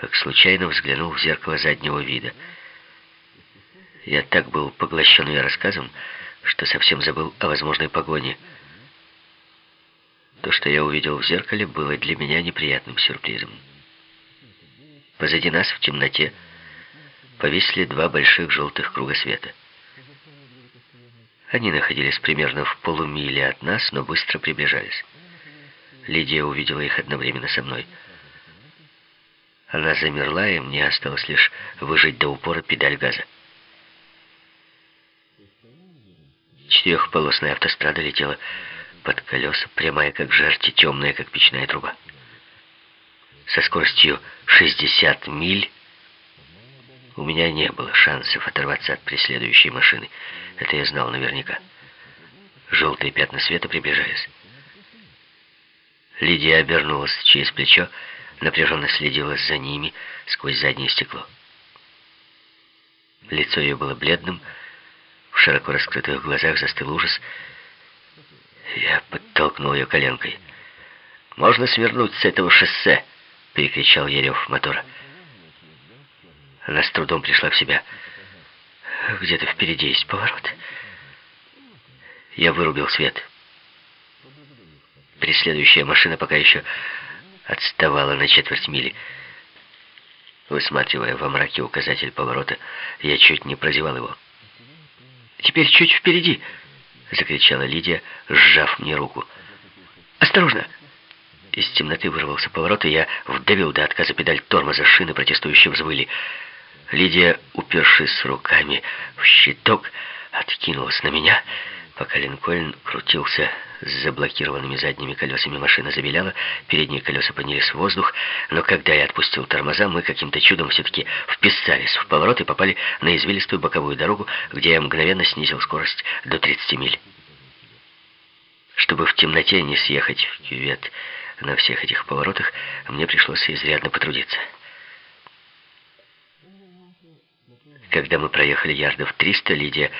как случайно взглянул в зеркало заднего вида. Я так был поглощен ее рассказом, что совсем забыл о возможной погоне. То, что я увидел в зеркале, было для меня неприятным сюрпризом. Позади нас в темноте повисли два больших желтых круга света. Они находились примерно в полумиле от нас, но быстро приближались. Лидия увидела их одновременно со мной. Она замерла, и мне осталось лишь выжать до упора педаль газа. Четырехполосная автострада летела под колеса, прямая как жерти, темная как печная труба. Со скоростью 60 миль у меня не было шансов оторваться от преследующей машины. Это я знал наверняка. Желтые пятна света приближались. Лидия обернулась через плечо, напряженно следила за ними сквозь заднее стекло. Лицо ее было бледным, в широко раскрытых глазах застыл ужас. Я подтолкнул ее коленкой. «Можно свернуть с этого шоссе!» — перекричал я рев мотора. Она с трудом пришла в себя. Где-то впереди есть поворот. Я вырубил свет. Преследующая машина пока еще отставала на четверть мили. Высматривая во мраке указатель поворота, я чуть не прозевал его. «Теперь чуть впереди!» — закричала Лидия, сжав мне руку. «Осторожно!» Из темноты вырвался поворот, и я вдавил до отказа педаль тормоза, шины протестующие взвыли. Лидия, упершись руками в щиток, откинулась на меня — Пока Линкольн крутился с заблокированными задними колесами, машина завиляла, передние колеса поднялись в воздух, но когда я отпустил тормоза, мы каким-то чудом все-таки вписались в поворот и попали на извилистую боковую дорогу, где я мгновенно снизил скорость до 30 миль. Чтобы в темноте не съехать в кювет на всех этих поворотах, мне пришлось изрядно потрудиться. Когда мы проехали ярдов 300, Лидия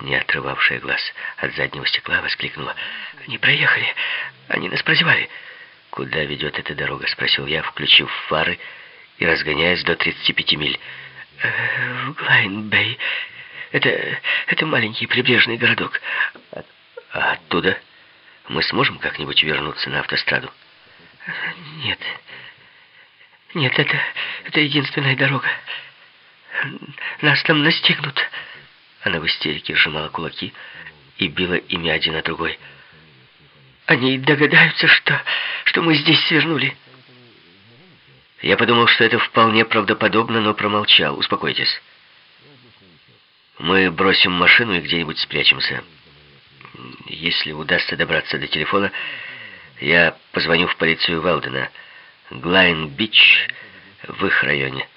не отрывавшая глаз от заднего стекла, воскликнула. «Они проехали! Они нас прозевали!» «Куда ведет эта дорога?» — спросил я, включив фары и разгоняясь до 35 миль. «Э, «В Глайн-Бэй. Это, это маленький прибрежный городок. А оттуда мы сможем как-нибудь вернуться на автостраду?» «Нет. Нет, это, это единственная дорога. Нас там настигнут». Она в истерике сжимала кулаки и била ими один на другой. «Они догадаются, что, что мы здесь свернули». Я подумал, что это вполне правдоподобно, но промолчал. «Успокойтесь. Мы бросим машину и где-нибудь спрячемся. Если удастся добраться до телефона, я позвоню в полицию Велдена. Глайн-Бич в их районе».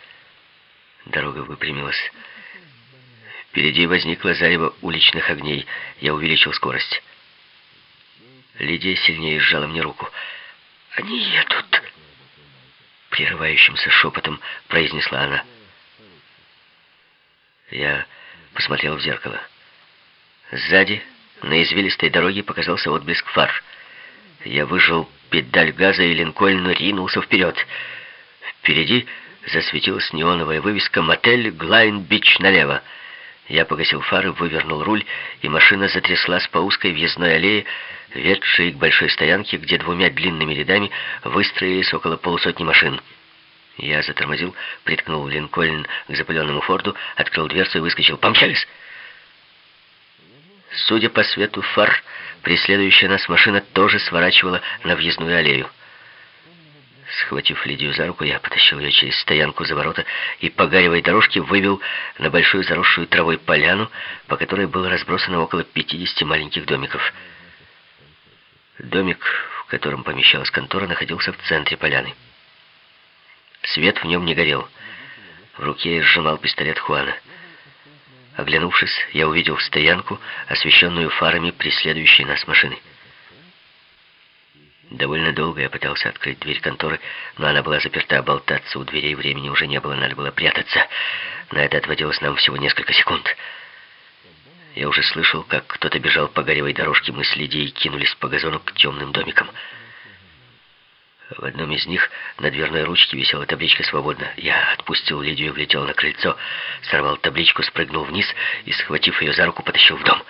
Дорога выпрямилась. Впереди возникло зарево уличных огней. Я увеличил скорость. Лидия сильнее сжала мне руку. «Они едут!» Прерывающимся шепотом произнесла она. Я посмотрел в зеркало. Сзади, на извилистой дороге, показался отблеск фар. Я выжал педаль газа, и Линкольн ринулся вперед. Впереди засветилась неоновая вывеска «Мотель Глайн-Бич» налево. Я погасил фары, вывернул руль, и машина затряслась по узкой въездной аллее, ведшей к большой стоянке, где двумя длинными рядами выстроились около полусотни машин. Я затормозил, приткнул Линкольн к запыленному форду, открыл дверцу и выскочил. «Помчались!» Судя по свету фар, преследующая нас машина тоже сворачивала на въездную аллею. Схватив Лидию за руку, я потащил ее через стоянку за ворота и по гаревой дорожке вывел на большую заросшую травой поляну, по которой было разбросано около 50 маленьких домиков. Домик, в котором помещалась контора, находился в центре поляны. Свет в нем не горел. В руке я сжимал пистолет Хуана. Оглянувшись, я увидел стоянку, освещенную фарами преследующей нас машины. Довольно долго я пытался открыть дверь конторы, но она была заперта, болтаться у дверей времени уже не было, надо было прятаться. На это отводилось нам всего несколько секунд. Я уже слышал, как кто-то бежал по горевой дорожке, мы с Лидией кинулись по газону к темным домикам. В одном из них на дверной ручке висела табличка «Свободно». Я отпустил Лидию, влетел на крыльцо, сорвал табличку, спрыгнул вниз и, схватив ее за руку, потащил в дом.